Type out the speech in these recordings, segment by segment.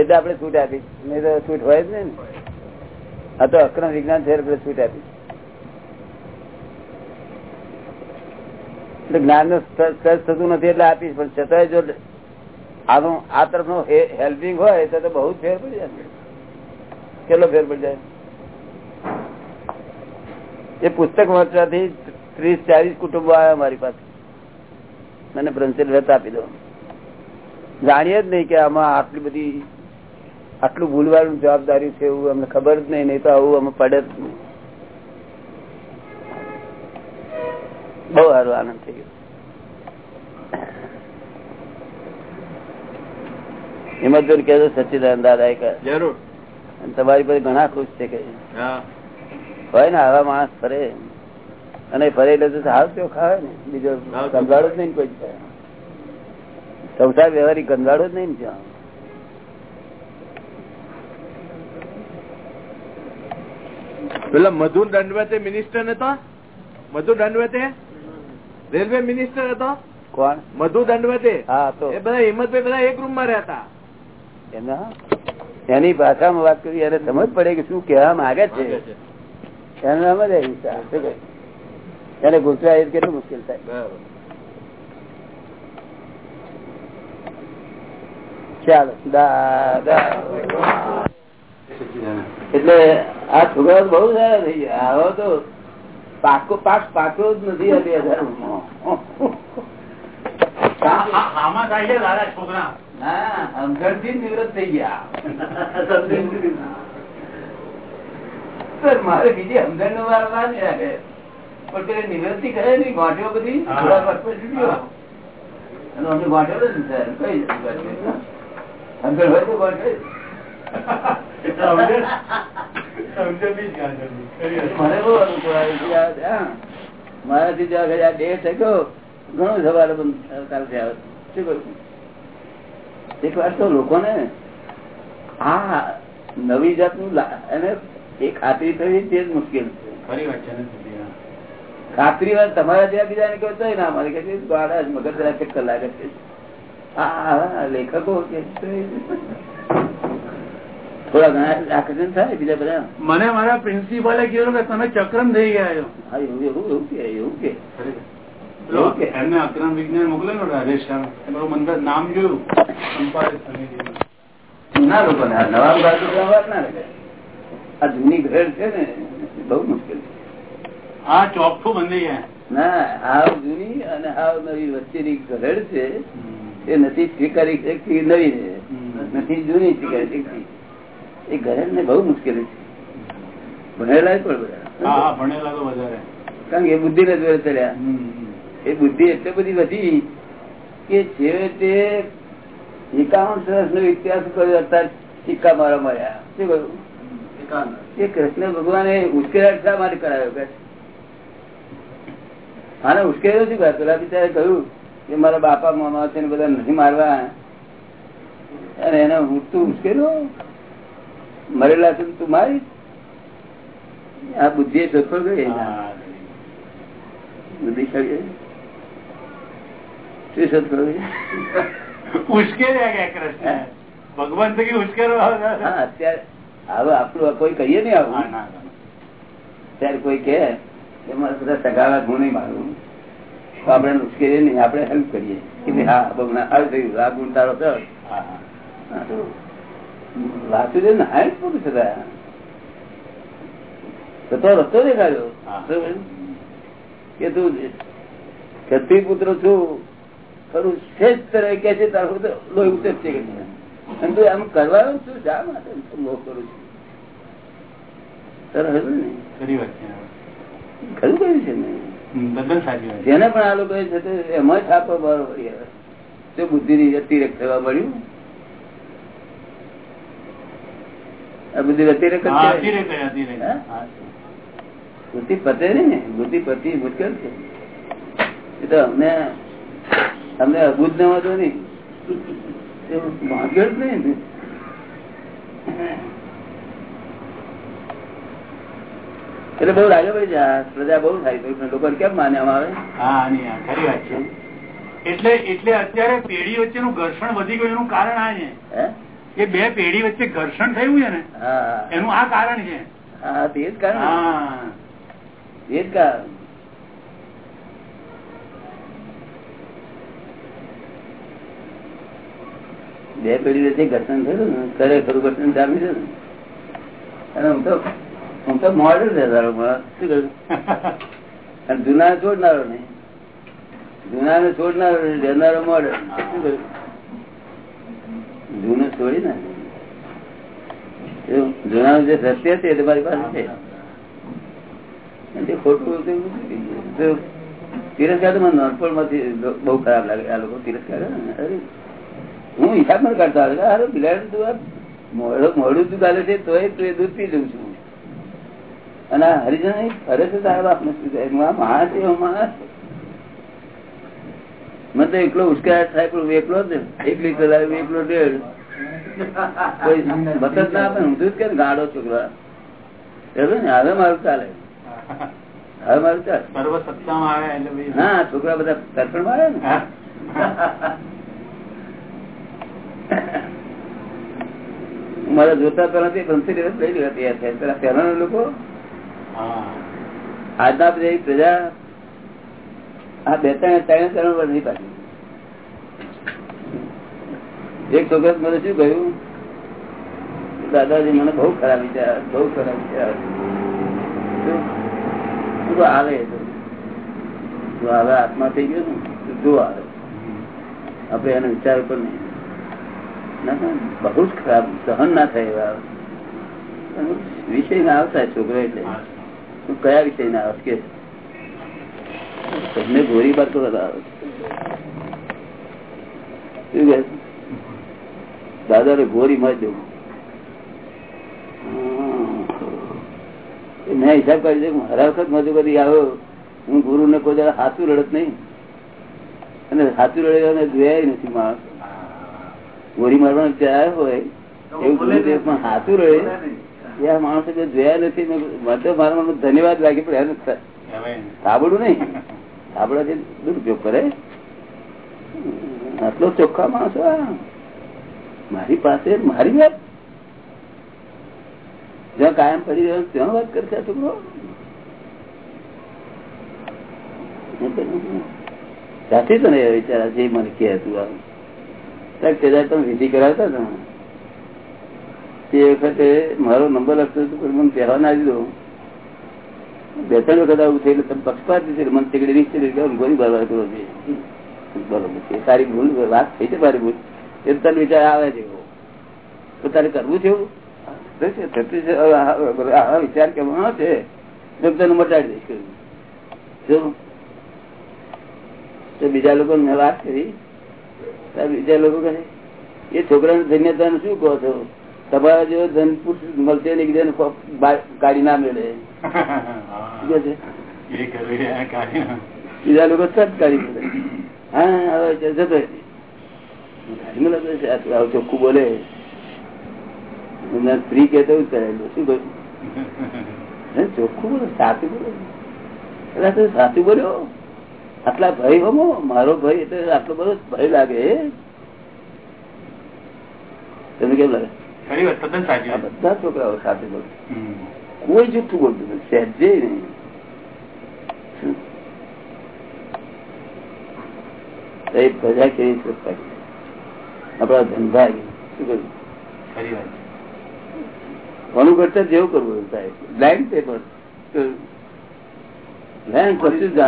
એટલે આપણે છૂટ આપી. નહીં તો છૂટ હોય જ નહીં આ તો અક્રમ વિજ્ઞાન છે એટલે છૂટ આપી. જ્ઞાનનું સર્ચ થતું નથી એટલે આપીશ, પણ છતાંય જો આનું, આ તરફનું હેલ્પિંગ હોય, તો બહુ ફેર પડી જાય. કેટલો ફેર પડી જાય? એ પુસ્તક વાંચવાથી ત્રીસ, ચાલીસ કુટુંબો આવ્યા મારી પાસે. મને બ્રંચેલ વ્રત આપી દો. જાણીએ જ નહીં કે આમાં આટલી બધી આટલું ભૂલવાનું જવાબદારી છે એવું અમને ખબર જ નહીં નહીં તો આવું અમે પડે જ નહીં. બહુ સારો આનંદ થઈ ગયો. હિંમતભાઈ કેજો સચ્ચિદાનંદ દાદા જરૂર. તમારી પાસે ઘણા ખુશ છે કે હા. હોય ને આવા માણસ ફરે. અને ફરે એટલે તો હાલ તેઓ ખાવે ને. બીજો ગંધાડો જ નહીં કોઈ. સંસાર વ્યવહારિક ગંધાડો જ નહીં ત્યાં પેલા મધુ દંડવતે મિનિસ્ટર હતો મધુ દંડવતે રેલવે મિનિસ્ટર હતો? કોણ? મધુ દંડવતે હા તો. એ બધા હિંમતભાઈ બધા એક રૂમમાં રહેતા એના? એની ભાષામાં વાત કરી એને સમજ પડે કે શું કહેવા માંગે છે. એને સમજ કહે? એને ગુજરાત કેટલું મુશ્કેલ થાય. બરાબર. ચાલો દાદા. એટલે આ છોકરા બહુ સારા થઈ ગયા. આવો તો પાકો પાક પાકો જ નથી આ બે હજાર આમાં થાય છે દાદા છોકરા. મારે બીજી સમજણ નો વાર ના પણ પેલી નિવૃત્તિ કરે નહીં ગોઠ્યો બધી. અને અમે ગોઠ્યો ને સર. કઈ ગોઠવ્યો? સમજણ હોય તો ગોઠવે. મને બહુ અનુકૂળ દેહ થયો ઘણું સવારે એક વાર તો લોકોને આ નવી જાતનું એને એ ખાતરી થવી તે જ મુશ્કેલ છે ખરી વાત છે. ખાતરી વાર તમારા ત્યાં બીજાને કહો તોય ના મારે કે છે, મગજ ચક્કર લાગે છે આ લેખકો કે થોડા ઘણા આકર્ષણ થાય બીજા બધા? મને મારા પ્રિન્સિપાલે કીધું કે તમે ચક્રમ થઈ ગયા છો. હા એવું કે એવું કે એમને અક્રમ વિજ્ઞાન મોકલેલો ને હરેશ શાહ. એ મારું મંદર નામ જોયું. ના લોકો આ નવા વાત ના લાગે આ જૂની ઘર છે ને બહુ મુશ્કેલ છે. આ ચોખ્ખું જાય ના હાવ જૂની અને હાવ નવી વચ્ચેની ઘર છે. એ નથી સ્વીકારી નવી. છે નથી જૂની સ્વીકારી એ ઘર ને બહુ મુશ્કેલી છે. ભણેલા પણ બધા. ભણેલા તો વધારે. કારણ કે એ બુદ્ધિ ને જોડે ચડ્યા. એ બુદ્ધિ એટલી બધી વધી કે છેવટે એકાવન સરસ નો ઇતિહાસ કર્યો અત્યારે સિક્કા મારા મળ્યા શું કહ્યું? એ કૃષ્ણ ભગવાને ઉશ્કેરાટ શા માટે કરાયો કે? આને ઉશ્કેર્યો નથી ભાઈ પેલા બિચારે કહ્યું કે મારા બાપા મામા છે ને બધા નથી મારવા. અને એને હું તું ઉશ્કેર્યો. મરેલા છે તું મારી આ બુદ્ધિ એ ગઈ બુદ્ધિ કરી. શું કરી ઉશ્કેર્યા ભગવાન અત્યારે હવે આપણું કોઈ કહીએ ને આવું. ના, ના. ત્યારે કોઈ કે કે બધા સગાવા ગુણ નહીં મારું તો આપણે ઉશ્કેરીએ નહીં આપણે હેલ્પ કરીએ. કે હા બહુ હાલ થયું. આ ગુણ તારો થયો. વાસુદેવ ને હાય જ પૂરું થતા તો તો રસ્તો દેખાડ્યો કે તું ક્ષત્રિય પુત્ર છું ખરું શ્રેષ્ઠ રહે કે છે તારું લોહી ઉતર છે અને તું આમ કરવાનું છું જા માટે મોહ કરું છું? તરફ હતું ને? ખરી વાત છે ખરું કહ્યું છે ને? જેને પણ આ લોકો એમાં છાપો બરોબર બુદ્ધિ ની અતિરેક થવા મળ્યું. આ બુદ્ધિ. બુદ્ધિ પતે ને? બુદ્ધિ પતિ મુશ્કેલ છે. એ તો અમને અમને અભૂત ન હતો નહીં. ભાગ્યો જ નહીં એટલે બહુ લાગે ભાઈ પ્રજા બહુ થાય લોકો કેમ માને આવે? હા, આની ખરી વાત છે. એટલે એટલે અત્યારે પેઢી વચ્ચેનું ઘર્ષણ વધી ગયું એનું કારણ આ છે. હે? એ બે પેઢી વચ્ચે ઘર્ષણ થયું છે ને એનું આ કારણ છે. હા તે જ કારણ. હા. જ કારણ. બે પેઢી વચ્ચે ઘર્ષણ થયું ને ખરેખરું ઘર્ષણ ચાલ્યું છે ને અને હું તો હું તો મોડલ છે તારો શું કરું? અને જૂના છોડનારો નહીં. જૂના ને છોડનારો રહેનારો મોડલ શું કરું? જૂનું છોડી ને જૂનાનું જે સત્ય છે એ તમારી પાસે છે? ખોટું તિરસ્કાર ખરાબ લાગે આ લોકો તિરસ્કાર. હું હિસાબ પણ કરતા હતો અરે તું આ મોડું મોડું તું ચાલે છે તોય તું પી લઉં છું. અને હરિજન ફરે છે તારા બાપ ને શું થાય? હું આ માણસ એવો માણસ મને તો એકલો ઉશ્કેરાટ થાય પણ એકલો જ ને. એક લીટર લાવ્યો એકલો ડેડ કોઈ મદદ ના આપે હું જ કે ગાડો છોકરા? ને હવે મારું ચાલે. હવે મારું ચાલે. સર્વ સત્તામાં આવે એટલે ના છોકરા બધા તર્પણ મારે ને. હા. હું મારા જોતા પેલા થી પંચી દિવસ લઈ લેવા તૈયાર થયા. પેલા પહેલાના લોકો. આજના પ્રજા બે ત્રણ ત્રણ ત્રણ વર્ષ નહીં પાછી. એક છોકરા મને શું કહ્યું? દાદાજી મને બહુ ખરાબ વિચાર, બહુ ખરાબ વિચાર. તો. આત્મા થઈ ગયો ને, તો આવે. આપડે એનો વિચાર ઉપર નહીં. ના ના, બહુ જ ખરાબ સહન ના થાય એવા. વિષય ના આવતા છોકરો એટલે. કયા વિષય ના આવે કે તમને ગોરી બાર તો બધા આવે. દાદા ને ગોરી માં જવું મેં હિસાબ કરી છે હરા વખત મજુ કરી આવ્યો. હું ગુરુ ને કોઈ જરા હાથું રડત નહીં. અને હાથું રડે જોયા નથી માણસ. ગોરી મારવાનો આવ્યો હોય એવું ગુરુદેવ પણ હાથું રડે. એ માણસો મેં જોયા નથી. મેં મને તો મારા મને ધન્યવાદ લાગે પણ એનું થ- હવે જે નહીં દુરુપયોગ કરે? આટલો ચોખ્ખા માણસો. મારી પાસે મારી વાત. જ્યાં કાયમ પડી રહ્યો ત્યાં વાત કરશે છોકરો સાથે તો ને વિચારા જે મને કે હતું આ સાહેબ, તે તમે વિધિ કરાવતા તમે તે વખતે મારો નંબર લખતો હતો મને પહેવા ના દીધો. બે ત્રણ વખત આવું થયું તમે પક્ષપાત મને તીકડી નીચે ગોળી બરબાદ કરો છે. બરોબર છે. તારી ભૂલ વાત થઈ છે મારી ભૂલ. એ તને વિચાર આવે છે તો તારે કરવું છે એવું? થશે, થતું છે. તો તને મટાડી દઈશ. જો? તો બીજા લોકો મેં વાત કરી. બીજા લોકો કહે એ છોકરાને ધન્યતા શું કહો છો? તમારા જેવો ધન પુરુષ મળશે ને એકબીજાને બહાર કાઢી ના મેળે. બીજા લોકો સત્કારી હા જતો ચોખ્ખું બોલે. સ્ત્રી કે એવું કરેલું શું કહ્યું? ચોખ્ખું બોલો? સાચું બોલો? સાચું બોલ્યો? આટલા ભય હમો? મારો ભય એટલે આટલો બધો ભય લાગે. તમને કેમ લાગે. બધા છોકરાઓ સાથે બોલે. કોઈ જૂઠું બોલતું નથી સહેજે નહીં એ પ્રજા કેવી કરી? આપણા ધંધા શું ખરી ઘણું કરતા જેવું કરવું સાહેબ. થાય પેપર બ્લાઇન્ડ કશું જ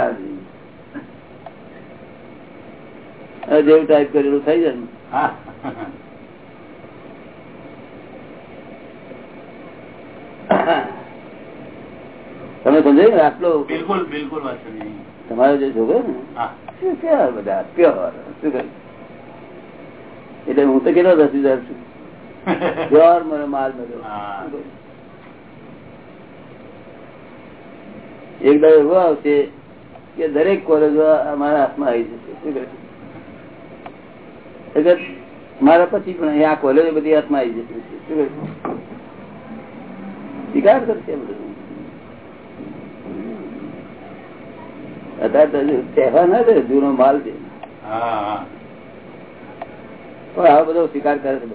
જેવું ટાઈપ કરેલું થઈ જાય ને. હા તમે સમજાય ને આટલો બિલકુલ બિલકુલ તમારો જે છોકરો ને કેવા બધા પ્યોર શું કહ્યું એટલે હું તો કેટલો રસીદાર છું. પ્યોર મને માલ મળ્યો. એક દાડો એવો આવશે કે દરેક કોલેજો અમારા હાથમાં આવી જશે. શું કહે? મારા પછી પણ આ કોલેજો બધી હાથમાં આવી જશે. શું કહે? સ્વીકાર કરશે બધું. અત્યારે ના જૂનો માલ છે. પણ આ બધો સ્વીકાર કરે છે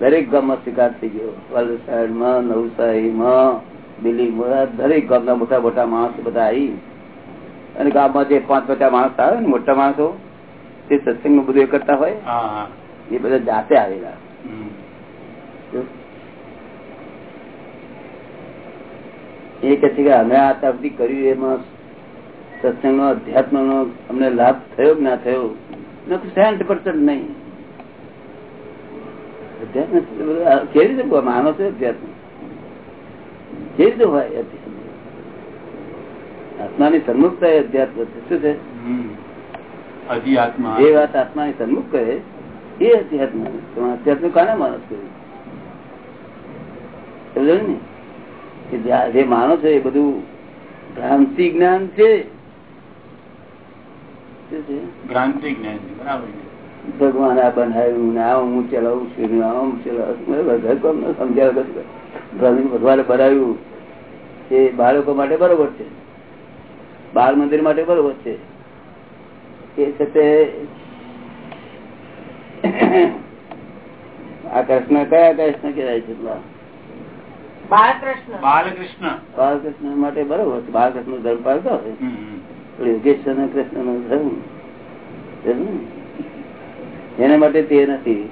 દરેક ગામમાં સ્વીકાર થઈ ગયો. વલસાડમાં નવસારીમાં દિલ્હીમાં દરેક ગામના મોટા મોટા માણસો બધા આવી અને ગામમાં જે પાંચ પચાસ માણસ આવે ને મોટા માણસો તે સત્સંગનું બધું એ કરતા હોય એ બધા જાતે આવેલા. એ કે છે કે અમે આ તરફથી કર્યું એમાં સત્સંગ નો અધ્યાત્મ નો અમને લાભ થયો કે ના થયો સેવન્ટી પર્સન્ટ નહીં. અધ્યાત્મ એટલે બધું આ કેવી રીતે માનો છે અધ્યાત્મ. કેવી રીતે હોય આત્માની સન્મુખતા એ અધ્યાત્મ છે. શું છે? અધ્યાત્મા. જે વાત આત્માની સન્મુખ કરે એ અધ્યાત્મ તમે અધ્યાત્મ કાને માણસ કર્યું ને? કે જે માનો છે એ બધું ભ્રાંતિ જ્ઞાન છે શું છે ભ્રાંતિ જ્ઞાન છે. બરાબર છે. ભગવાન આ બનાવ્યું ને આ હું ચલાવું છું આ હું ચલાવું કરતું. ભગવાન ભગવાને બનાવ્યું એ બાળકો માટે બરોબર છે. બાળ મંદિર માટે બરોબર છે. એ છે આ કૃષ્ણ કયા કૃષ્ણ કહેવાય છે પેલા? બાળકૃષ્ણ. બાલકૃષ્ણ બાળકૃષ્ણ માટે બરોબર છે. બાળકૃષ્ણ ધર્મ પાડતા હોય. યોગેશ્વર અને કૃષ્ણનું? ધર્મ એના માટે તે નથી.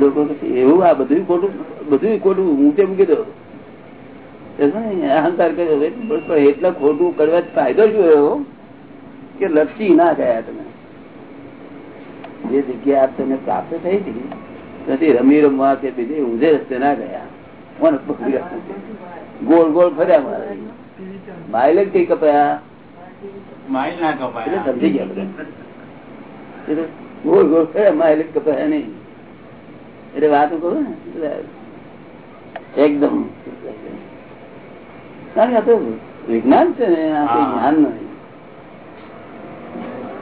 લોકો એવું આ બધું ખોટું બધું ખોટું ઊંચે મૂકી દો અહંકાર કર્યો પણ એટલા ખોટું કરવા ફાયદો શું એવો? કે લક્ષી ના ગયા તમે. જે જગ્યા આપ તમને પ્રાપ્ત થઈ હતી નથી રમી રમવા કે બીજે ઊંધે રસ્તે ના ગયા. ગોળ ગોળ ફર્યા મારે. માઇલેજ કઈ કપાયા? માઇલ ના કપાય. સમજી ગયા બધા. ગોળ ગોળ ફર્યા માઇલેજ કપાયા નહીં. એટલે વાતો કરું ને. એકદમ. કારણ આ તો વિજ્ઞાન છે ને આ કઈ જ્ઞાન નથી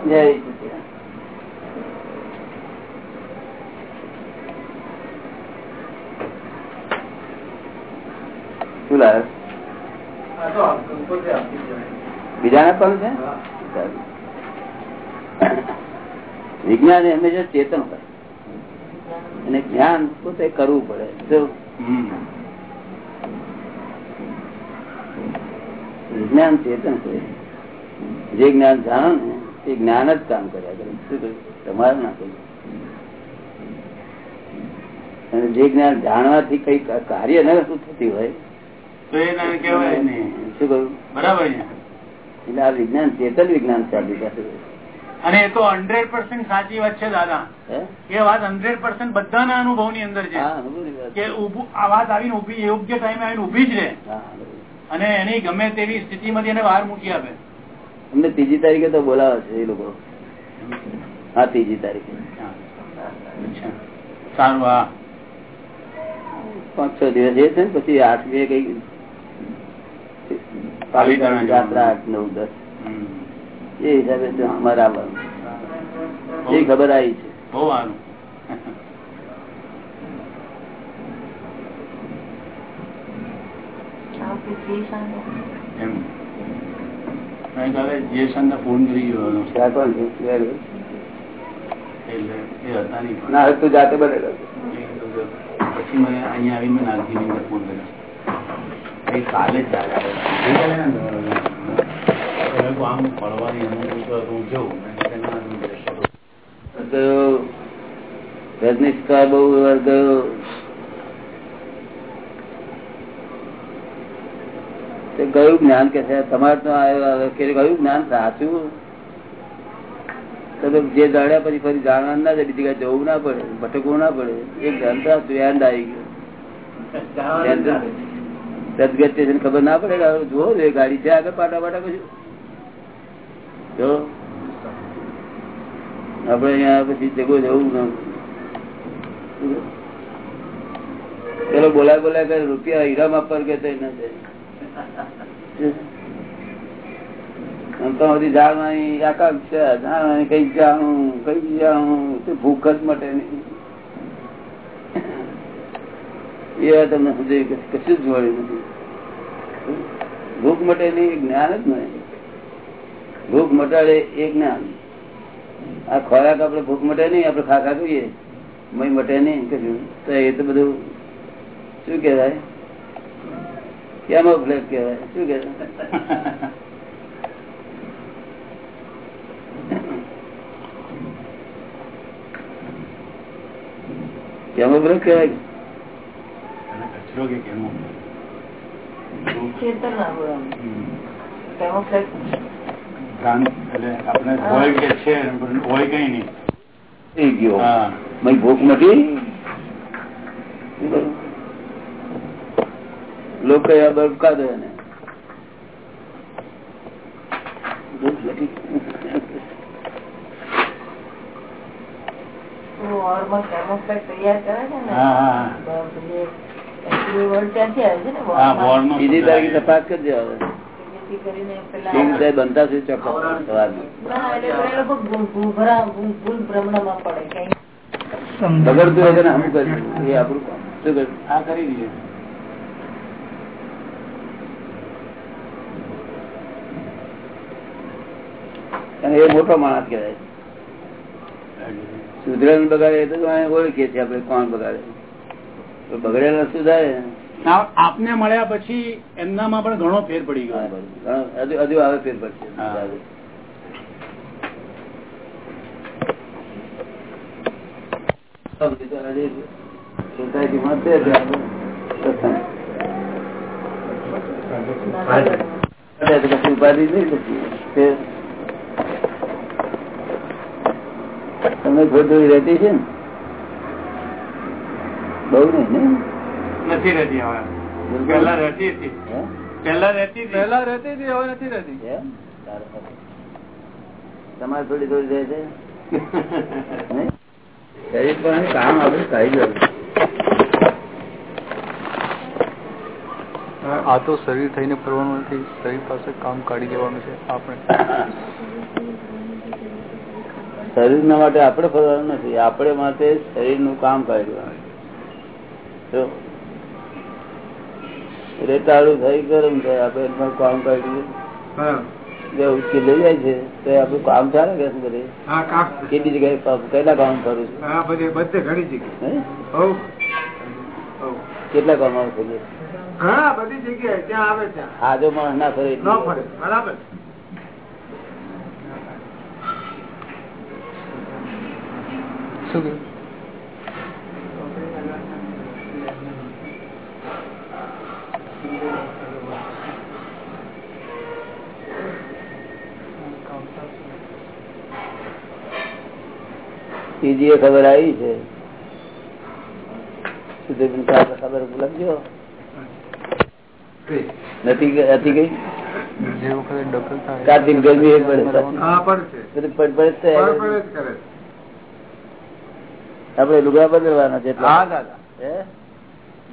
જય. શું લાવે બીજાને પણ છે? વિજ્ઞાન એ હંમેશા ચેતન હોય. અને જ્ઞાન પોતે કરવું પડે. જો વિજ્ઞાન ચેતન હોય જે જ્ઞાન જાણો ને તે જ્ઞાન જ કામ કર્યા કરે. શું કહ્યું? તમારે ના કહ્યું. અને જે જ્ઞાન જાણવાથી કઈ કાર્ય ન થતી હોય વિજ્ઞાન ચેતન વિજ્ઞાન છે આપણી પાસે. અને એ તો હંડ્રેડ પર્સન્ટ સાચી વાત છે દાદા. એ વાત હંડ્રેડ પર્સન્ટ બધાના અનુભવની અંદર છે. હા અનુભવની વાત. કે આ વાત આવીને ઊભી યોગ્ય ટાઈમે આવીને ઊભી જ રહે. અને એની ગમે તેવી સ્થિતિમાંથી એને બહાર મૂકી આપે. અમને ત્રીજી તારીખે તો બોલાવે છે એ લોકો. હા ત્રીજી તારીખે. સારું હા. પાંચ છ દિવસ એ છે ને પછી આઠમી કઈ યાત્રા આઠ નવ દસ એ હિસાબે અમારે આવવાનું એ ખબર આવી છે. બહુ હતો. જાતે બનેલો. પછી મને અહીંયા આવીને નાગજીની ફોન કર્યો. કાલે જ આમ હું જોઉં. ગયો બહુ વાર ગયો. કયું જ્ઞાન કે છે તમારે તો કયું જ્ઞાન સાચું? જે જાણ્યા પછી ફરી જાણવા ના જાય બીજી કઈ જવું ના પડે ભટકવું ના પડે. એક જ્ઞાન સાચું આવી ગયું. સદગત છે ખબર ના પડે જુઓ એ ગાડી છે આગળ પાટા પાટા પછી જો? આપડે અહીંયા પછી જગો જવું ના પેલો બોલાય બોલાય કરે, રૂપિયા હીરામ આપવા કે ના બધી જાણવાની આકાંક્ષા કઈ જાણું કઈ જાણું ભૂખ જ મટે નહીં. એવા તમને સમજાય કે કશું જ જોડ્યું નથી. ભૂખ મટે નહીં એ જ્ઞાન જ નહીં. ભૂખ મટાડે એ જ્ઞાન. આ ખોરાક આપડે ભૂખ મટે નહીં આપડે ખાખા કહીએ. મય મટે નહીં કશું. તો એ તો બધું શું કેવાય કેમો ફ્લેટ કેવાય શું કેવાય કેમો ફ્લેટ કેવાય કચરો કે કેમો આપણે હોય કે છે પણ હોય કઈ નહીં થઈ ગયો હા ભૂખ મટી લોકો કયા બરફ કાઢે ભૂખ તૈયાર કરે છે ને બીજી તારીખે તપાસ કરજો બનતા છે બગડતું હોય ને અમુક એ આપણું શું કરશું? હા કરી દઈએ. અને એ મોટો માણસ કહેવાય. સુધરેલ બગાડે તો ઓળખીએ છીએ આપડે કોણ બગાડે. બગડેલો સુધારે આપને મળ્યા પછી એમનામાં પણ ઘણો ફેર પડી ગયો. હજુ આવે ફેર પડશે સોસાયટીમાં છે સત્સંગ. ઉપાધિ નહીં પછી. તે- ખોટું રહેતી છે ને બહુ નહીં ને? નથી રહેતી હવે. પહેલા રહેતી હતી. હે? રહેતી હતી. રહેતી હતી હવે નથી રહેતી. એમ? સારું, સારું. તમારે થોડી થોડી રહે છે? શરીર પણ કામ આપણે કરી જવું આ તો શરીર થઈને ફરવાનું નથી. શરીર પાસે કામ કાઢી લેવાનું છે આપણે. શરીર ના માટે આપણે ફરવાનું નથી. આપણે માટે શરીરનું કામ કાઢી જો રેતાળું થઈ ગરમ થાય આપડે કામ કાઢ્યું જે ઉચકી લઈ જાય છે તો એ કામ ચાલે કે શું બધે કેટલી જગ્યાએ કેટલા કામ કરું છું? બધે બધે ઘણી જગ્યાએ. કેટલા કામ આવે છે? ઘણા બધી જગ્યાએ ત્યાં આવે ત્યાં આજો માણસ ના ફરે ન ફરે બરાબર. શું કહ્યું ત્રીજી એ ખબર આવી છે. ખબર લખજો નથી ગઈ- હતી કાર્તિક ગરમી એક પડે. હા પણ છે. બધું પડ- પડે જ પર થાય. પડે જ કરે છે. આપણે લુગડા બદલવાના છે?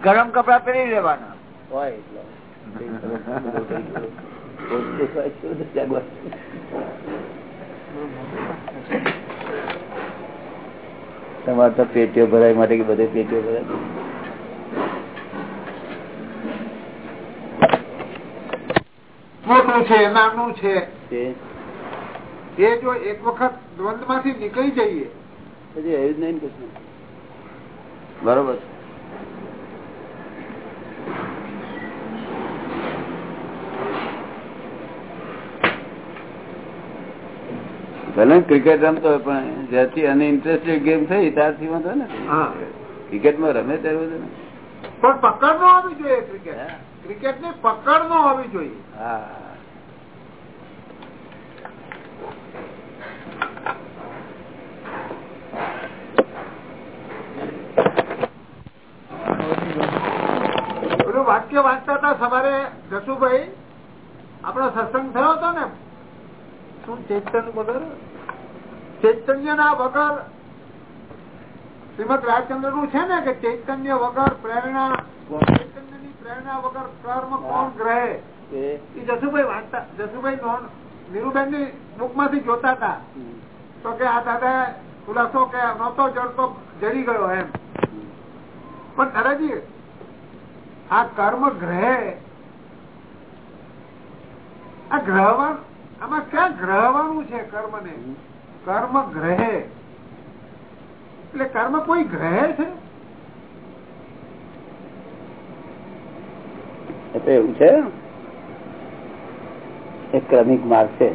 ગરમ કપડા પહેરી લેવાના. હોય એટલા. ઓછું હોય તો બધું જાગવા. તમારે તો પેટીઓ ભરાય માટે કે બધે પેટીઓ ભરાય? છે નાનું છે. એ? જો એક વખત દ્વંદમાંથી નીકળી જઈએ. પછી એવું જ નહીં બરોબર કશું. ભલે ક્રિકેટ રમતો હોય પણ જ્યાંથી અને ઇન્ટરેસ્ટેડ ગેમ થઈ ત્યારથી વાંધો ને ક્રિકેટમાં રમે ત્યારે ને. પણ પકડ નો હોવી જોઈએ ક્રિકેટ ક્રિકેટની પકડ નો હોવી જોઈએ. હા. વાક્ય વાંચતા હતા સવારે જસુભાઈ. આપણો સત્સંગ થયો હતો ને. શું ચેતન વગર ચૈતન્ય ના વગર શ્રીમદ રાજચંદ્રનું છે ને કે ચૈતન્ય વગર પ્રેરણા ચૈતન્યની પ્રેરણા વગર કર્મ કોણ ગ્રહે? એ. જસુભાઈ વાંચતા જસુભાઈ નોન નીરુબેનની બુકમાંથી જોતા હતા. તો કે આ દાદા ખુલાસો કે નહોતો જડતો જડી ગયો એમ. પણ દાદાજી આ કર્મ ગ્રહે. આ ગ્રહવા આમાં ક્યાં ગ્રહવાનું છે કર્મ ને કર્મ ગ્રહે. એટલે કર્મ કોઈ ગ્રહે છે? એટલે એવું છે. એ ક્રમિક માર્ગ છે.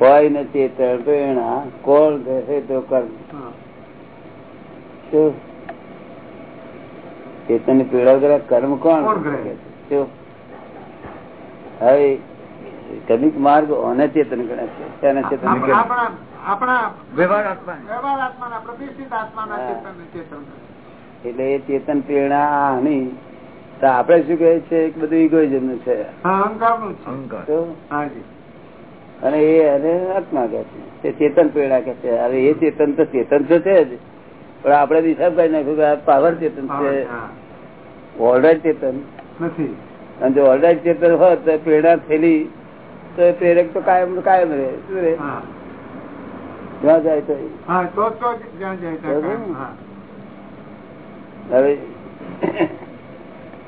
હોય ને ચેતન કોણ કહે તો કર્મ. શું? ચેતન પીડા કર્મ કોણ કોણ ક્રમિક માર્ગ અનચેતન ગણે છે તેને ચેતન આપ- ગણે? આપણા આપણા વ્યવહાર આત્મા વ્યવહાર આત્માના પ્રતિષ્ઠિત આત્માના હા. ચેતન ચેતન એટલે એ ચેતન પ્રેરણા આની તો આપડે શું કહે છે એક બધું ઇગોઇઝમનું છે. છે. અને એ અને આત્મા કે છે. તે ચેતન પ્રેરણા કે છે. હવે એ ચેતન તો ચેતન તો છે જ. પણ આપડે હિસાબ કરી નાખ્યું કે આ પાવર ચેતન છે. ઓલરાઈટ ચેતન. નથી. અને જો ઓલરાઈટ ચેતન હોત તો પ્રેરણા થયેલી તો પ્રેરક તો કાયમ કાયમ રહે. શું રે જ્યાં જાય તો હવે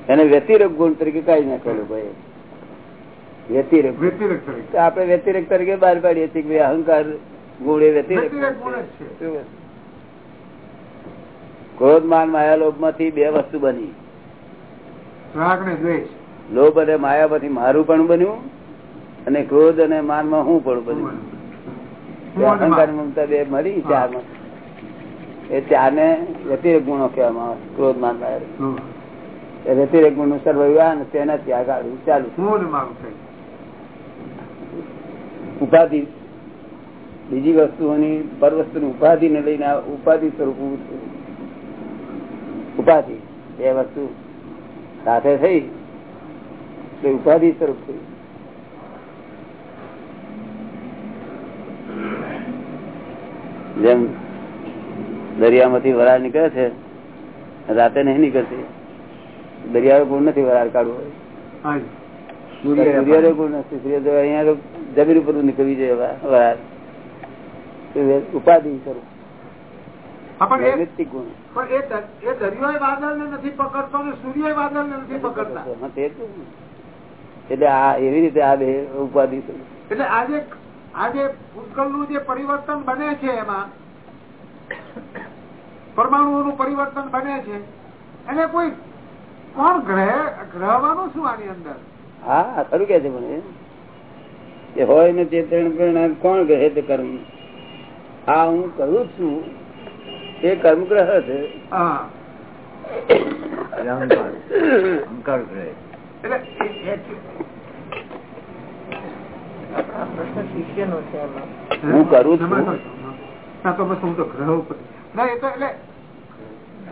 એને વ્યતિરેક ગુણ તરીકે કાઢી નાખેલું ભાઈ. વ્યતિરેક. આપણે વ્યતિરેક તરીકે બહાર પાડીએ છીએ કે અહંકાર ગુણ એ વ્યતિરેક? ક્રોધ માન માયા લોભમાંથી બે વસ્તુ બની. લોભ અને માયા માંથી મારું પણ બન્યું અને ક્રોધ અને માનમાં હું પણ બધું અહંકાર મમતા બે મળી ચારમાં. એ ચાર ને વ્યતિરેક ગુણો કહેવામાં આવે ક્રોધ માન વ્યતિરેક ગુણનું સર્વૈવાન તેના ત્યાગ આગળ ચાલુ. થઈ ઉપાધિ. બીજી વસ્તુઓની પર વસ્તુની ઉપાધિ ને લઈને ઉપાધિ સ્વરૂપ ઉપાધિ. એ વસ્તુ સાથે થઈ. ઉપાધિ સ્વરૂપ થયું જેમ દરિયામાંથી વરાળ નીકળે છે રાતે નહીં નીકળતી. દરિયા ગુણ નથી વરાળ કાઢવો. હાજી. ગુણ. નથી. સૂર્ય અહીંયા જમીન ઉપર નીકળવી જોઈએ વરાળ. ઉપાધિ ને. એટલે આ એવી રીતે આ બે ઉપાધિ એટલે આજે આજે ભૂતકાળનું જે પરિવર્તન બને છે એમાં પરમાણુઓનું પરિવર્તન બને છે એને કોઈ કોણ ગ્રહ ગ્રહવાનું શું આની અંદર? હા ખરું કે છે મને. એ હોય ને ચેતન પ્રેરણા કોણ ગ્રહે તે કર્મ? હા હું કરું છું. એ કર્મ ગ્રહ છે. હા. અહંકાર. ગ્રહે. એટલે એ- એ- આપણા પ્રશ્ન શિષ્યનો છે એમાં હું કરું છું. ના તો બસ હું તો ગ્રહ ઉપર ના એ તો એટલે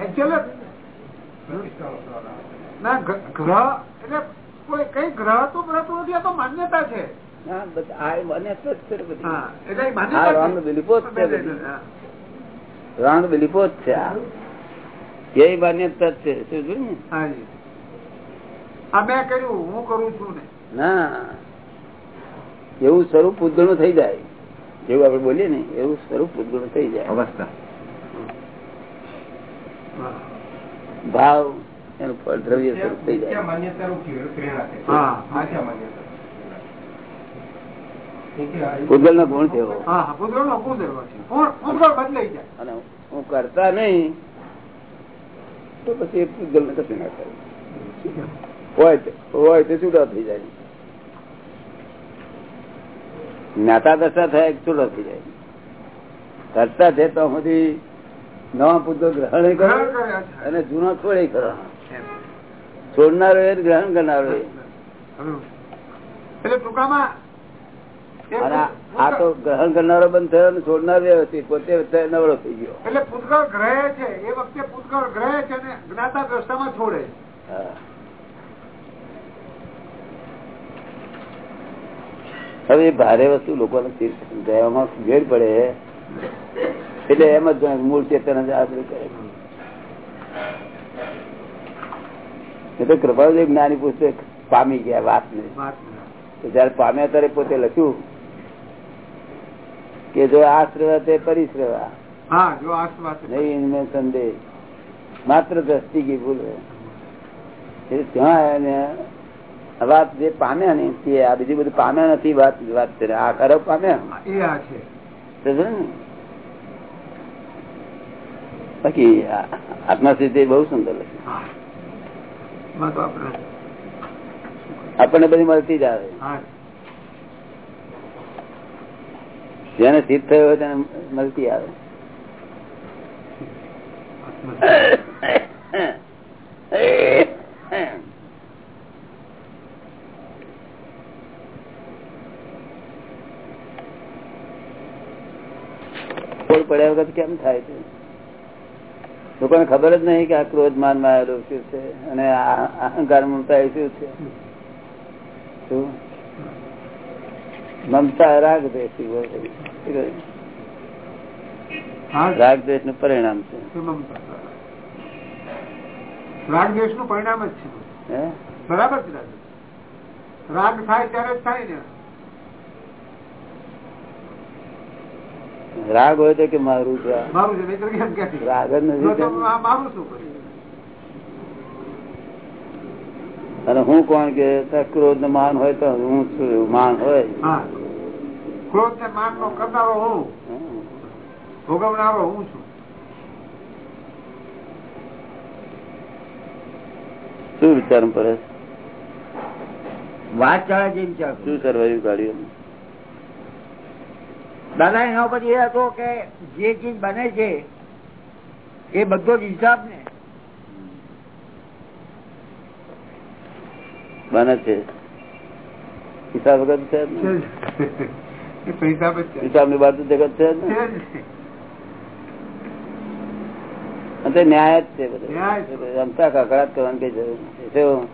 actually ના ગ્રહ એટલે કોઈ કઈ ગ્રહ તો ગ્રહતું નથી આ તો માન્યતા છે. હા, બસ આ મને તો જ છે હા આ. હા. એ માન્યતા જ છે શું ને? હાજી આ મેં કર્યું હું કરું છું ને. ના. એવું સ્વરૂપ પૂતગણું થઈ જાય. જેવું આપણે બોલીએ ને એવું સ્વરૂપ પૂતગણું થઈ જાય. અવસ્થા. ભાવ એનું ફળ દ્રવ્ય સ્વરૂપ થઈ જાય. હા. પૂતગલ નો ગુણ થયો અને હું કરતા નહીં તો પછી પૂતગલ ને કશું ના કરે હોય તો હોય તો છૂટો થઈ જાય. જ્ઞાતા દશા થાય છૂટો થઈ જાય. કરતા છે તો સુધી નવા પૂતગલ ગ્રહણ કરો. અને જૂનો છોડે કરો. છોડનારો એ ગ્રહણ કરનારો આ- તો ગ્રહણ કરનારો બંધ થયો અને છોડનાર વ્યવસ્થિત પોતે નવરો થઈ ગયો. એટલે પૂતગળ ગ્રહે છે એ વખતે પૂતગળ ગ્રહે છે અને જ્ઞાતા દ્રષ્ટામાં છોડે હા. હવે ભારે વસ્તુ લોકોને ગયામાં પડે. એટલે એમ જ મૂળ ચેતન જ આપણે કરે. એ તો જ્ઞાની પુસ્તક પામી ગયા વાત ને જયારે પામ્યા ત્યારે પોતે લખ્યું કે જો આશ્રવ તે પરિશ્રવા. નહીં સંદેશ માત્ર દ્રષ્ટિ કી ભૂલ ત્યાં વાત જે પામ્યા ને તે આ બીજું બધું પામ્યા નથી વાત વાત કરે. આ ખરાબ પામ્યા? એ આ છે. બાકી આત્મા સ્થિતિ બહુ સુંદર છે આપણે આપણને બધી મળતી જ આવે. જેને સ્થિત થયો હોય તેને મળતી આવે. ખોડ પડ્યા વખત કેમ થાય છે? લોકોને ખબર જ નહીં કે આ ક્રોધ માનમાં આવેલો શું છે અને અહંકાર મમતા એ શું છે. શું? મમતા રાગ દેશી હોય રાગ દેશનું પરિણામ છે. રાગ દેશનું પરિણામ જ છે. હે? બરાબર છે રાગ થાય ત્યારે જ થાય ને. રાગ હોય તો કે મારું છે? રાગ જ નથી જો તો તેમ. આ મારું શું કર્યું અને હું કોણ કે ક્રોધ ને માન હોય તો હું છું માન હોય? ક્રોધ ને માન નો કરનારો હું. ભોગવનારો હું છું. શું વિચાર પડે? વાત ચાલે છે વિચાર શું સર્વાયું કાઢ્યું દાદા એના પછી એ હતો કે જે ચીજ બને છે એ બધો જ હિસાબ ને. બને છે. હિસાબ વગર છે હિસાબની બાજુ જગત છે. અને ન્યાય જ છે બધું. ન્યાય રમતા કકડાટ કરવાની કઈ જરૂર નથી?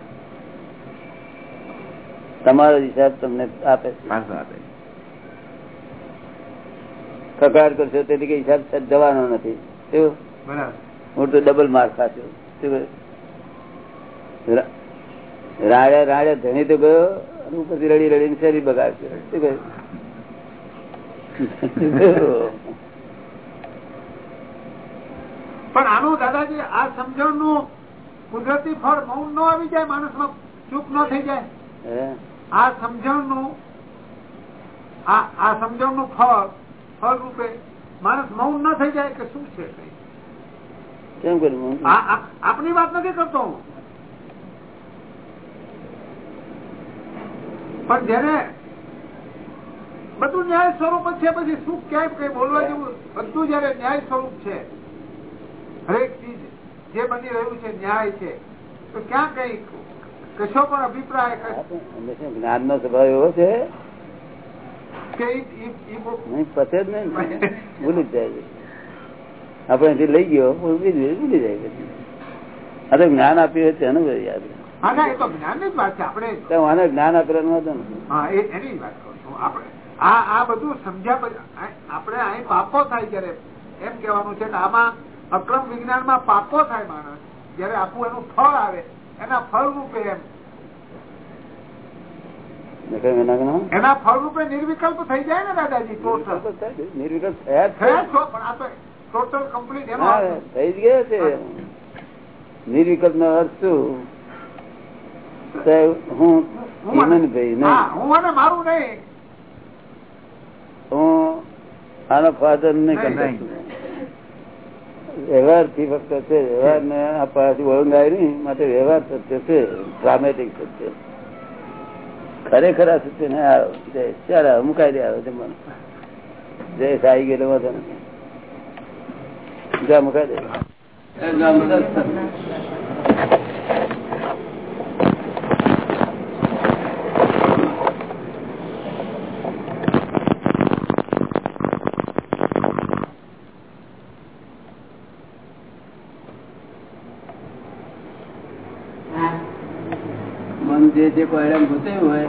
તમારો હિસાબ તમને આપે આપે કકડાટ કરશો તેથી કઈ હિસાબ જવાનો નથી. શું? હું તો ડબલ માર ખાશો. રાડે રાડે ધણી તો ગયો અને ઉપરથી રડી રડીને શરીર બગાડશે. શું કહ્યું? પણ આનું દાદાજી આ સમજણનું કુદરતી ફળ મૌન ન આવી જાય માણસમાં ચૂપ ન થઈ જાય? આ સમજણનું આ આ સમજણનું ફળ ફળ રૂપે માણસ મૌન ના થઈ જાય કે શું છે કેમ કર્યું આપની વાત નથી કરતો હું. પણ જેને બધું ન્યાય સ્વરૂપ જ છે પછી શું ક્યાંય કઈ બોલવા જેવું બધું જયારે ન્યાય સ્વરૂપ છે હરેક ચીજ જે બની રહ્યું છે ન્યાય છે તો ક્યાં કઈ કશો પણ અભિપ્રાય જ્ઞાન નો સ્વભાવ એવો છે પતે જ નહીં. ભૂલી જાય આપણે લઈ ગયો ભૂલી જાય પછી. આ તો જ્ઞાન આપ્યું હોય તેનું યાદ આપણે જ્ઞાન આપેલા એની વાત કરું છું. આપણે આ આ બધું સમજ્યા પછી આપણે અહીં પાપો થાય જયારે એમ કેવાનું છે કે આમાં અક્રમ વિજ્ઞાનમાં પાપો થાય માણસ જયારે આખું એનું ફળ આવે એના ફળ રૂપે એમ. એના ફળ રૂપે નિર્વિકલ્પ થઈ જાય ને દાદાજી નિર્વિકલ્પ ટોટલ કમ્પ્લીટ અર્થ. થઈ જ ગયા છે. નિર્વિકલ્પ નો અર્થ શું? હું હિમનભાઈ હું મારું નહીં. હું આનો ફાધર નહીં કરતા કરતો વ્યવહારથી ફક્ત છે. વ્યવહાર ને આ પાછી ઓળંગાય નહીં માટે વ્યવહાર સત્ય છે. ડ્રામેટિક સત્ય. ખરેખર આ સત્ય ને ચાલો મુકાઈ દે આવે જમવાનું જય સાઈ ગયેલો વાંધો જા મુકાઈ દે. જે. જે કોઈ એમ ઘૂસાયું હોય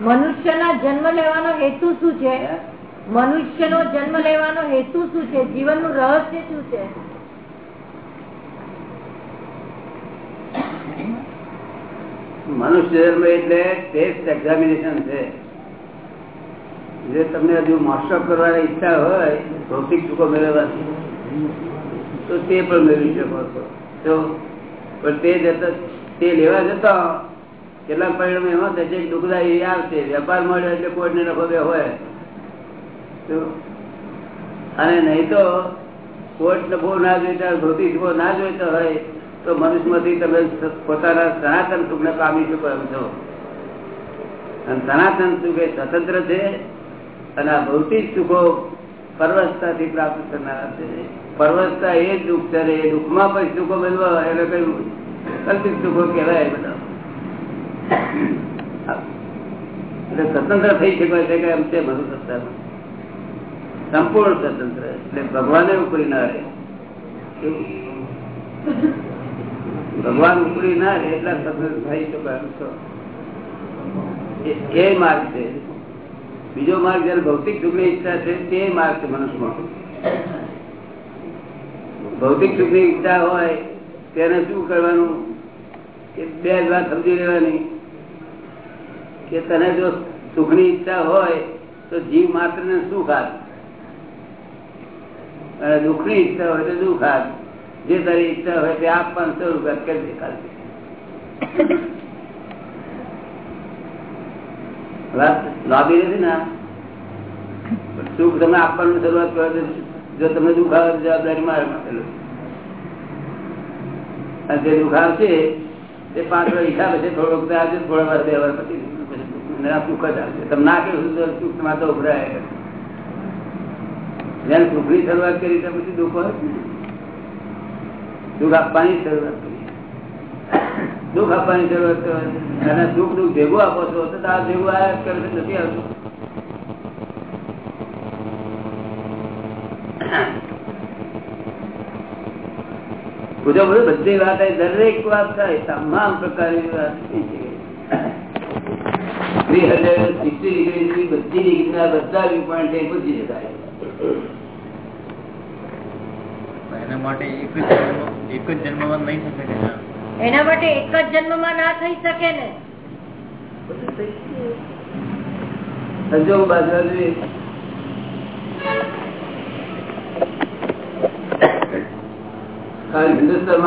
મનુષ્યના જન્મ લેવાનો હેતુ શું છે મનુષ્યનો જન્મ લેવાનો હેતુ શું છે જીવનનું રહસ્ય શું છે મનુષ્ય જન્મ એટલે ટેસ્ટ એક્ઝામિનેશન છે જે તમને હજુ માસ્ટર કરવાની ઈચ્છા હોય, ભૌતિક સુખો મેળવવાની, તો તે પણ મેળવી શકો છો. તો, પણ તે જતા, તે લેવા જતા કેટલાક પરિણામ એમાં થશે દુઃખદાયી આવશે. વેપાર મળ્યો એટલે કોઈને નફો હોય. તો, અને નહીં તો કોર્ટ નફો ના જોઈતા ભૌતિક સુખો ના જોઈતો હોય, તો મનુષ્યમાંથી તમે પોતાના સનાતન સુખને પામી શકો એમ છો. અને સનાતન સુખ એ સ્વતંત્ર છે અને આ ભૌતિક સુખો પરવસતાથી પ્રાપ્ત કરનારા છે. પરવસતા એ દુઃખ છે એ દુઃખમાં પણ સુખો મેળવા એટલે કયું કલ્પિત સુખો કહેવાય બધા. સ્વતંત્ર થઈ શકે છે કે એમ છે મનુસત્તામાં સંપૂર્ણ સ્વતંત્ર, એટલે ભગવાને ઉપરી ના રહે. ભગવાન ઉપરી ના રહે, એટલા સ્વતંત્ર થઈ શકે એ માર્ગ છે. બીજો માર્ગ જયારે ભૌતિક સુખની ઈચ્છા છે, તે માર્ગ છે મનુષ્યમાં. ભૌતિક સુખની ઈચ્છા હોય, તેને શું કરવાનું? કે બે વાત સમજી લેવાની. કે તને જો સુખની ઈચ્છા હોય, તો જીવ માત્ર ને સુખ આપ. અને દુઃખની ઈચ્છા હોય, તો દુઃખ આપ. જે તારી ઈચ્છા હોય, તે આપ પાંચસો રૂપિયા કરી દે કાલથી. વાત લાંબી નથી ને સુખ તમે આપવાનું શરૂઆત કરો જો તમે દુઃખ જવાબદારી મારે જે દુખાવ છે તે પાંચ વાર હિસાબ છે, થોડોક આવશે થોડા વાર બે વાર પછી સુખ જ આવશે તમે ના કે સુખ તમારે તો ઉભરાય. જેને સુખની શરૂઆત કરી, તો પછી દુઃખ હોય દુઃખ આપવાની શરૂઆત કરી. દુઃખ આપવાની જરૂર અને સુખ દુઃખ ભેગું આપો છો તો આ ભેગું આ કરે નથી આવતું. બધું બધી વાત દરેક વાત થાય, તમામ પ્રકારની વાત બધી ડિગ્રીના બધા વ્યૂ પોઈન્ટ એ શકાય એના માટે એક જ જન્મ, એક જ જન્મમાં નહીં થશે કે ના? એના માટે એક જ જન્મમાં ના થઈ શકે ને? જોઈએ. ખાલી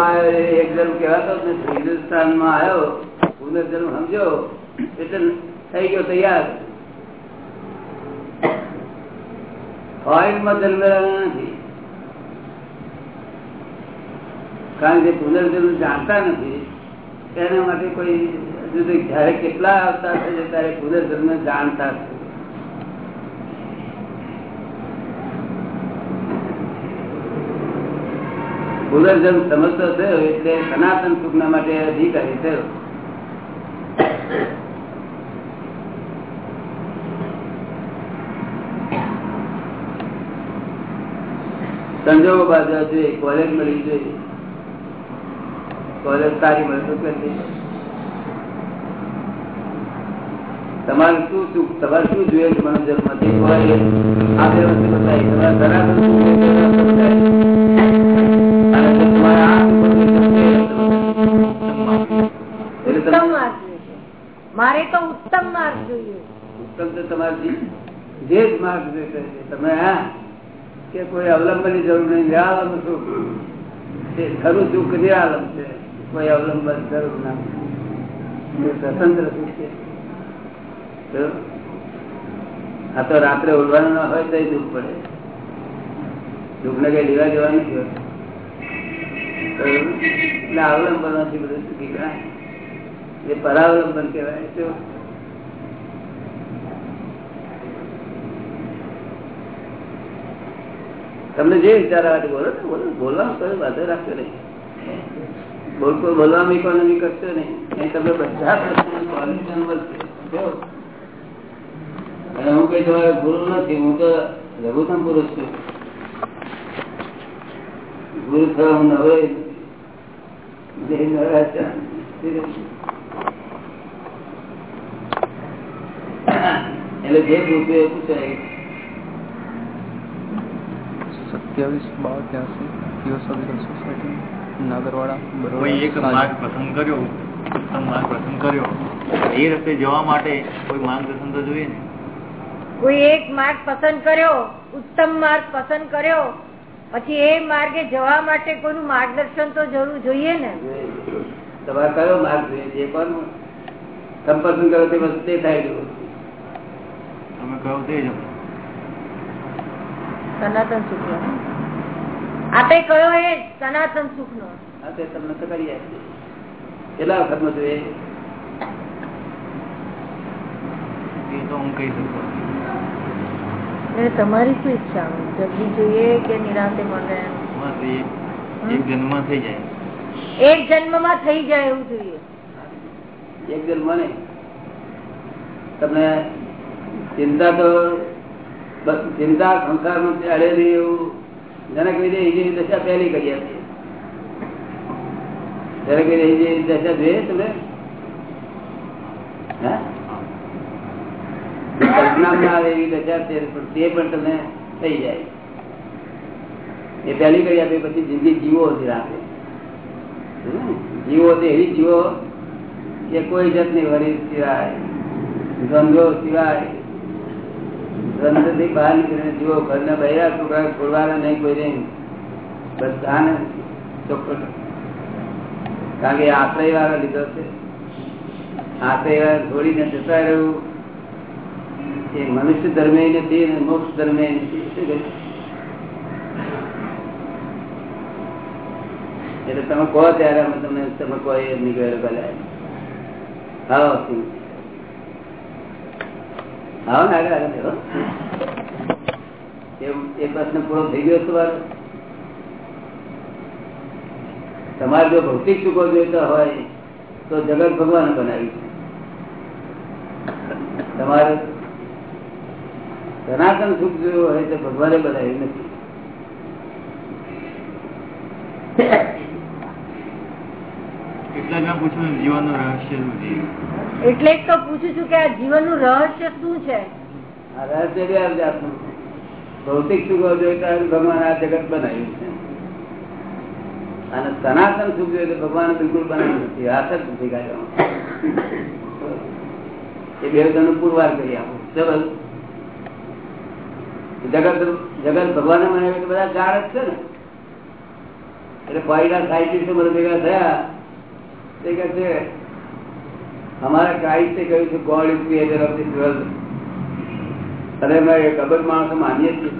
આવ્યો એક જન્મ કેવાતો હિન્દુસ્તાનમાં આવ્યો પુનર્જન્મ સમજો એટલે થઈ ગયો તૈયાર. ફોરેનમાં જન્મેલા નથી. કારણ કે પુનર્જન્મ જાણતા નથી એના માટે કોઈ જયારે કેટલા આવતા થશે ત્યારે પુનર્જન્મ જાણતા છે પુનર્જન્મ સમજતો થયો એટલે સનાતન સુખના માટે અધિકારી થયો. સંજોગો બાજુ જોઈએ કોલેજ મળી જોઈએ કોલેજ તારી તો કરી. તમારે શું શું તમારે શું જોઈએ છે મને તે હોય આ બે વસ્તુ બતાવી. તમારે સુખ સુખ તમે મારે તો ઉત્તમ માર્ગ જોઈએ ઉત્તમ તો તમારે જે- જે માર્ગ જોઈતો તમે હા કે કોઈ અવલંબનની જરૂર નહીં. નિરાલંબ છું ખરું સુખ નિરાલમ છે. કોઈ અવલંબન જરૂર ના. સ્વતંત્ર આ તો રાત્રે ઉડવાનું ના હોય તો દુઃખ પડે. દુઃખ ને કઈ લેવા જવા નથી હોતું. એટલે અવલંબન નથી બધું સુખી ગણાય. એ પરાવલંબન કહેવાય. તો તમને જે વિચાર આવે બોલો ને, બોલો બોલવા કોઈ વાંધો રાખ્યો નહીં. બોલકો બોલવામાં ઇકોનોમી કરશો નહીં અહીં તમને બધા પ્રશ્નોનું solution મળશે. જો. અને હું કઈ તમારો ગુરુ નથી હું તો લઘુત્તમ પુરુષ છું ગુરુ થયો હું નવે જે નવા છે. એટલે જે પૂછ્યું એ પૂછાય સત્યાવીસ બાર ત્યાંસી ફિલોસોફિકલ સોસાયટી નાગરવાડા કોઈ એક માર્ગ પસંદ કર્યો? ઉત્તમ માર્ગ પસંદ કર્યો? એ રસ્તે જવા માટે કોઈ માર્ગદર્શન તો જોઈએ ને? કોઈ એક માર્ગ પસંદ કર્યો ઉત્તમ માર્ગ પસંદ કર્યો પછી એ માર્ગે જવા માટે કોઈનું માર્ગદર્શન તો જરૂર જોઈએ ને? તમારે કયો માર્ગ જોઈએ? જે પણ સંપર્ક કરો તે વસ્તુ તે થાય છે. તમે કહો તે જ. સનાતન સુખ આપે કયો એ સનાતન સુખ નો તમને તો કરી કેટલા વખત નો જોઈએ તમારી શું ઈચ્છા જલ્દી જોઈએ કે નિરાંતે મળે? એક જન્મ થઈ જાય. એક જન્મમાં થઈ જાય એવું જોઈએ. એક જન્મ ને તમને ચિંતા તો બસ ચિંતા સંસારમાં અડેલી એવું જનક વિજય એવી દશા પહેલી કરી હતી જનક વિજય એવી દશા જોઈએ તમે હે? કલ્પનામાં ના આવે એવી દશા છે પણ તે પણ તમને થઈ જાય એ પહેલી કરી આપી પછી જિંદગી જીવો હતી રાતે જીવો તો એવી જીવો કે કોઈ જાતની વરી સિવાય દ્વંદ્વો સિવાય મનુષ્ય ધર્મે નથી મોક્ષ ધર્મે એટલે તમે કહો ત્યારે અમે તમે કહો એ નીકળેલો આવો સિંહ. તમારે જો ભૌતિક સુખો જોઈતા હોય, તો જગત ભગવાન બનાવ્યું છે. તમારે સનાતન સુખ જોયું હોય તો ભગવાને બનાવ્યું નથી. એટલા જ મેં પૂછ્યું જીવનનું રહસ્ય શું છે? એટલે જ તો પૂછું છું કે આ જીવનનું રહસ્ય શું છે? રહસ્ય. ભૌતિક સુખો જોઈતા ભગવાન આ જગત બનાવ્યું છે. અને સનાતન સુખ જોઈએ ભગવાન બિલકુલ બનાવ્યું નથી. હાથ જ નથી કાઢ્યો એ બે તને પુરવાર કરી આપો. ચલો જગત જગત ભગવાને બનાવ્યું બધા ગાળ જ છે ને. એટલે ફોરીના સાયન્ટિસ્ટ બધા ભેગા થયા. તે કહે છે અમારા ક્રાઇસ્ટે કહ્યું છે God is creator of this world અને અમે અબજ માણસો માનીએ છીએ.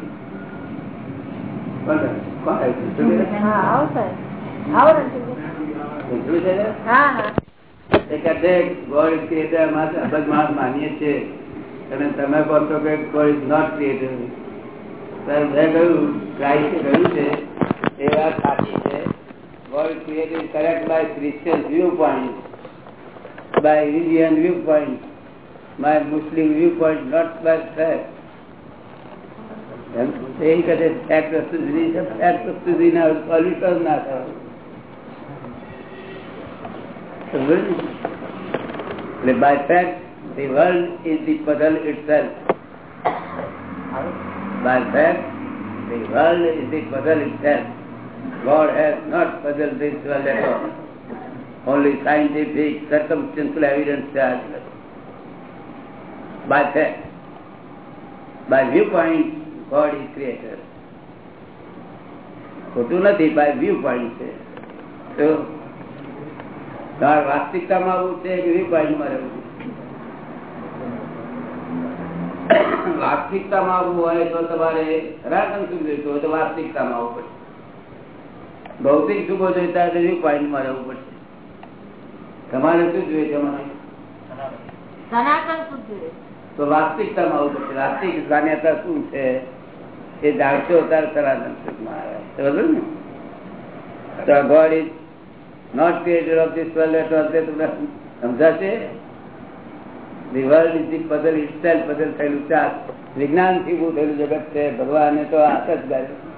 તમે કહો? છો કે ગોડ ઇઝ નોટ ક્રિએટર મેં કહ્યું ક્રાઇસ્ટે કહ્યું છે એ વાત સાચી છે. God is created correct by Christian viewpoint by Indian viewpoint, my Muslim viewpoint, not by fact. એમ એ કહે છે fact વસ્તુ જુદી છે fact વસ્તુ જુદી ના હોય પોલ્યુશન ના થાય સમજ્યું ને? એટલે by fact the world is the puzzle itself by fact the world is the puzzle itself God has not puzzled this world at all only scientific circumstantial evidence are by fact. By viewpoint, God is creator. ખોટું નથી by view point છે તો વાસ્તવિકતામાં આવું છે કે view પોઈન્ટમાં રહેવું છે? વાસ્તવિકતામાં આવવું હોય તો તમારે રાતન સુધી તો વાસ્તવિકતામાં આવવું પડશે ભૌતિક સુખો જોઈતા તો પોઈન્ટમાં રહેવું પડશે. તમારે શું જોઈએ જોઈએ. તો વાસ્તવિકતામાં આવવું પડશે. વાસ્તવિક માન્યતા શું છે? એ જાણશો ત્યારે સનાતન સુખમાં આવે. બરોબર ને? તો God is not creator of this world at all તમને સમજાશે? The world is the the puzzle self puzzle થયેલું ચાર વિજ્ઞાનથી ઉભું થયેલું જગત છે. ભગવાને તો જ ગાળ્યો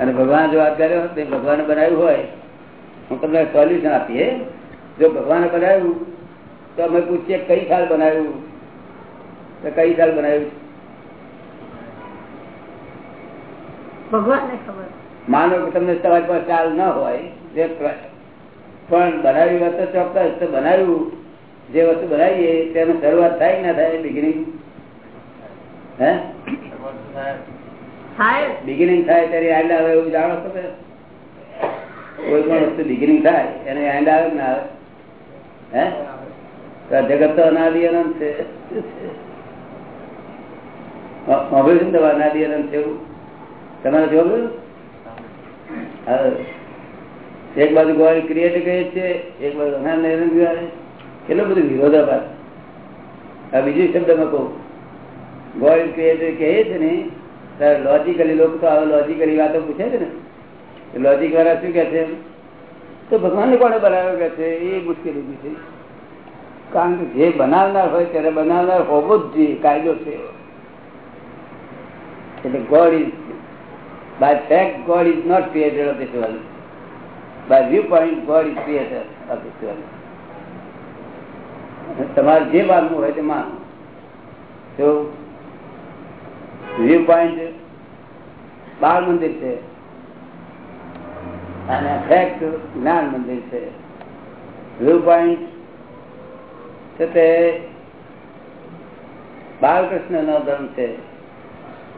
અને ભગવાન જો હાથ કર્યો તે ભગવાને બનાવ્યું હોય હું તમને સોલ્યુશન આપીએ. જો ભગવાને બનાવ્યું તો અમે પૂછીએ કઈ સાલ બનાવ્યું? તો કઈ સાલ બનાવ્યું? ભગવાનને ખબર. માનો કે તમને તમારી પાસે ચાલ ન હોય જે પણ બનાવી વસ્તુ ચોક્કસ તો બનાવ્યું. જે વસ્તુ બનાવીએ તેની શરૂઆત થાય ના થાય બિગિનિંગ હે? થાય? બિગિનિંગ થાય ત્યારે એન્ડ આવે એવું જાણો તમે? કોઈ પણ વસ્તુ બિગિનિંગ થાય, એને એન્ડ આવે ના આવે? હે? તો જગત તો અનાદિ અનંત છે. છે અનાદિ અનંત છે એવું? તમારે જોયું. એક બાજુ ગોળ ક્રિએટ કહીએ છે, એક બાજુ અનાદ નિરંજન કહેવાય. કેટલો બધું વિરોધાભાસ. આ બીજું શબ્દમાં કહું. ગોડ ક્રિએટર કહે છે ને ત્યારે લોજિકલી લોકો તો આવે લોજિકલી વાતો પૂછે છે ને. લોજિક વાળા શું કે છે? તો ભગવાનને કોને બનાવ્યો કે છે? એ મુશ્કેલી ઊભી છે કારણ કે જે બનાવનાર હોય ત્યારે બનાવનાર હોવો જ જોઈએ, કાયદો છે. એટલે God is by fact God is not created of this by viewpoint God is created of this તમારે જે માનવું હોય તે માનો. તો વ્યૂ પોઈન્ટ બાળ મંદિર છે. અને ફેક્ટ જ્ઞાન મંદિર છે. વ્યૂ પોઈન્ટ તે બાળકૃષ્ણ નો ધર્મ છે.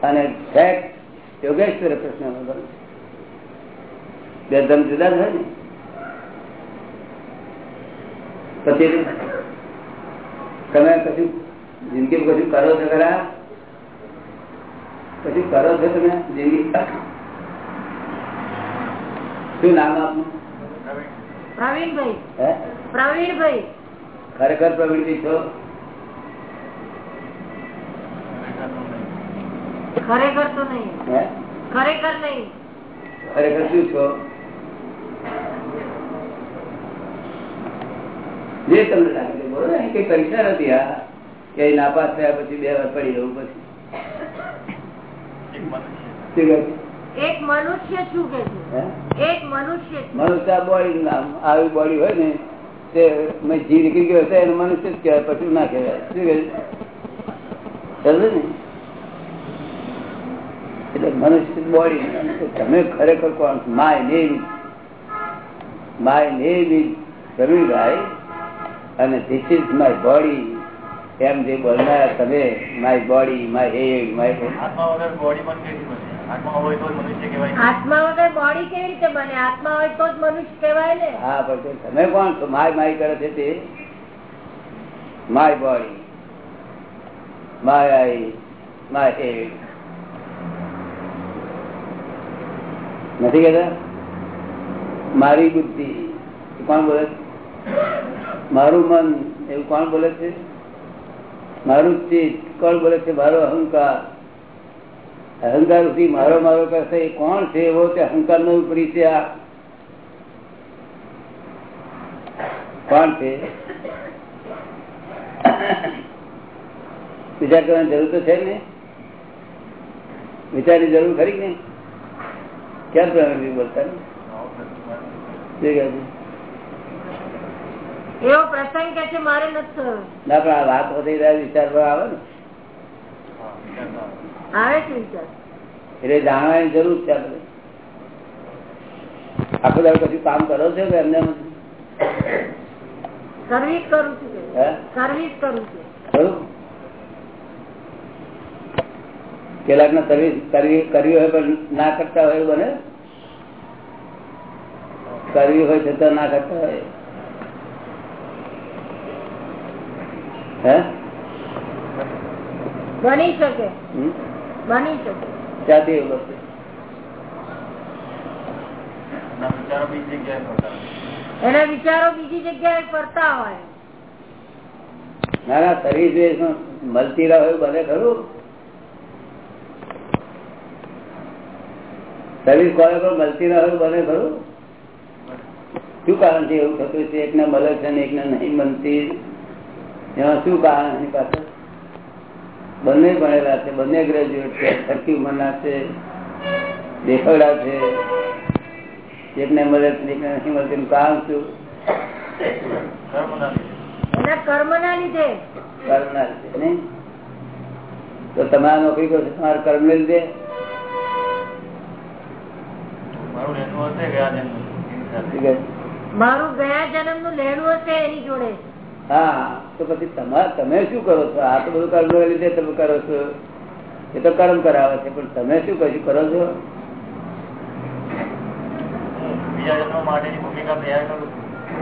અને ફેક્ટ યોગેશ્વર કૃષ્ણ નો ધર્મ છે. બે ધર્મ જુદા થાય ને? પછી તમે કશું જિંદગી કશું કરો છો ખરા? કશું કરો છો તમે જિંદગી શું નામ આપનું? પ્રવીણભાઈ. પ્રવીણભાઈ. ખરેખર પ્રવૃત્તિ છો? ખરેખર તો નહીં. ખરેખર નહીં. ખરેખર શું છો? જે તમને લાગે બોલો ને કઈ પરીક્ષા નથી આ કે નાપાસ થયા પછી બે વાર પડી જવું પછી? એક મનુષ્ય શું કે છે? એક મનુષ્ય મનુષ્ય બોડી નામ આવી બોડી હોય ને તે મેં જીવ નીકળી ગયો છે એને મનુષ્ય જ કહેવાય પછી ના કહેવાય. શું કહે સમજે ને? એટલે મનુષ્ય બોડી તમે ખરેખર કોણ? My name my name is Ravibhai અને ધીસ ઇઝ માય બોડી એમ જે બોલનાર તમે my body my head my આત્મા વગર બોડી પણ કેવી બને? આત્મા હોય તો મનુષ્ય કહેવાય. આત્મા વગર બોડી કેવી રીતે બને? આત્મા હોય તો જ મનુષ્ય કહેવાય ને? હા પણ તમે કોણ છો? માય માય કરે છે તે? My body my I my head નથી કહેતા? મારી બુદ્ધિ. કોણ બોલે છે? મારું મન. એવું કોણ બોલે છે? મારું ચિત્ત કોણ બોલે છે, મારો અહંકાર. અહંકાર સુધી મારો મારો કરશે એ કોણ છે, એવો તે અહંકાર નો ઉપરી કોણ છે? વિચાર કરવાની જરૂર તો છે ને. વિચારની જરૂર ખરી ને ક્યાં પ્રવીણ બોલતા? ને? એવો પ્રસંગ કે છે મારે નથી થયો. ના પણ આ વાત વધી રહ્યા વિચાર પર આવે ને. આવે છે વિચાર. એટલે જાણવાની જરૂર છે આપણે. આખો દાડો કશું કામ કરો છો કે એમને સર્વિસ કરું છું સર્વિસ કરું છું. ખરું? કેટલાક ને સર્વિસ કરવી કરવી હોય પણ ના કરતા હોય બને? કરવી હોય છતાં ના કરતા હોય. બની શકે. બની શકે. ક્યાંથી એવું ના વિચારો બીજી જગ્યાએ ફરતા હોય. એના વિચારો બીજી જગ્યાએ ફરતા હોય. ના ના સર્વિસ બેઝ મળતી રહ્યું એવું બને ખરું. શરીર કોને પણ મળતી રહ્યું એવું બને ખરું? શું કારણ છે એવું થતું છે? એકને મળે છે ને એકને નહીં બનતી એમાં શું કારણ એની પાસે બંને ભણેલા છે બંને ગ્રેજ્યુએટ છે સરખી ઉંમરના છે દેખવડા છે. એકને મળે એકને નથી મળતી એનું કારણ શું? લીધે નહીં? તો તમારે નોકરી કરો તમારે કર્મ ને લીધે છે? મારું ગયા જન્મનું લેણું હશે એની જોડે. હા તો પછી તમે શું કરો છો? આ તો બધું કર્મ લીધે તમે કરો છો. એ તો કર્મ કરાવે છે પણ તમે શું કશું કરો છો?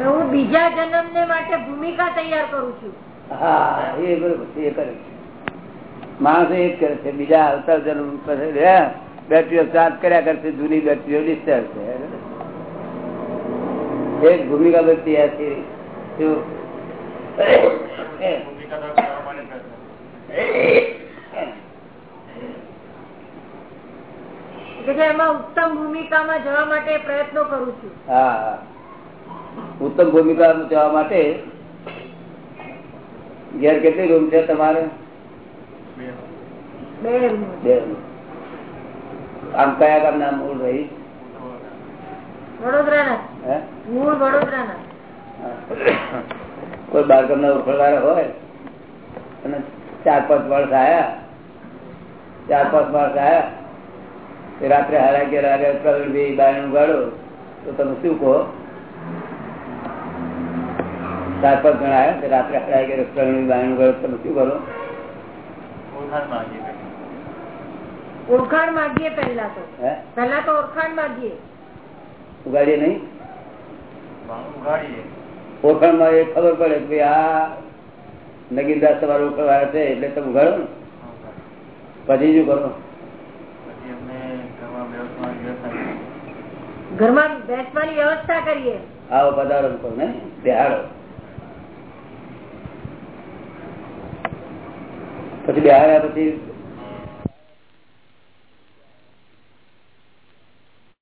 હું બીજા જન્મ ને માટે ભૂમિકા તૈયાર કરું છું. હા એ બરોબર એ કરે છે. માણસ એ જ કરે છે. બીજા જન્મ બેટરીઓ ચાર્જ કર્યા કરશે જૂની બેટરીઓ ડિસ્ચાર્જ છે એ જ ભૂમિકા બધી આ છે. ઉત્તમ ભૂમિકામાં જવા માટે પ્રયત્નો કરું છું. હા હા. ઉત્તમ ભૂમિકા જવા માટે ઘેર કેટલી રૂમ છે તમારે. આમ કયા ગામના મૂળ રહી? વડોદરાના. હે? મૂળ વડોદરાના. કોઈ બાળકમ ના ઉખડવાળા હોય અને ચાર પાંચ વર્ષ આવ્યા ચાર પાંચ વર્ષ આવ્યા તે રાત્રે હારા કે રાગે પ્રવીણભાઈ બાયણું ઉગાડો તો તમે શું કહો? ચાર પાંચ જણા આવ્યા રાત્રે હારા કે પ્રવીણભાઈ બાયણું ઉગાડો તમે શું કરો? ઓળખાણ માંગીએ પહેલા. તો. હે? પહેલા તો ઓળખાણ માંગીએ. ઉગાડીએ નહીં? ઓળખાણમાં એ ખબર પડે કે આ નગીનદાસ તમારો ઓળખવાળા છે એટલે તમે ઉગાડો ને. પછી શું કરો? ઘરમાં બેસવાની વ્યવસ્થા કરીએ. આવો પધારો કહો ને બેહાડો. પછી બેહાડ્યા પછી